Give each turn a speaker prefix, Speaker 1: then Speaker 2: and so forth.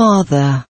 Speaker 1: Father.